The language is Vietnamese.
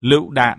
lựu đạn.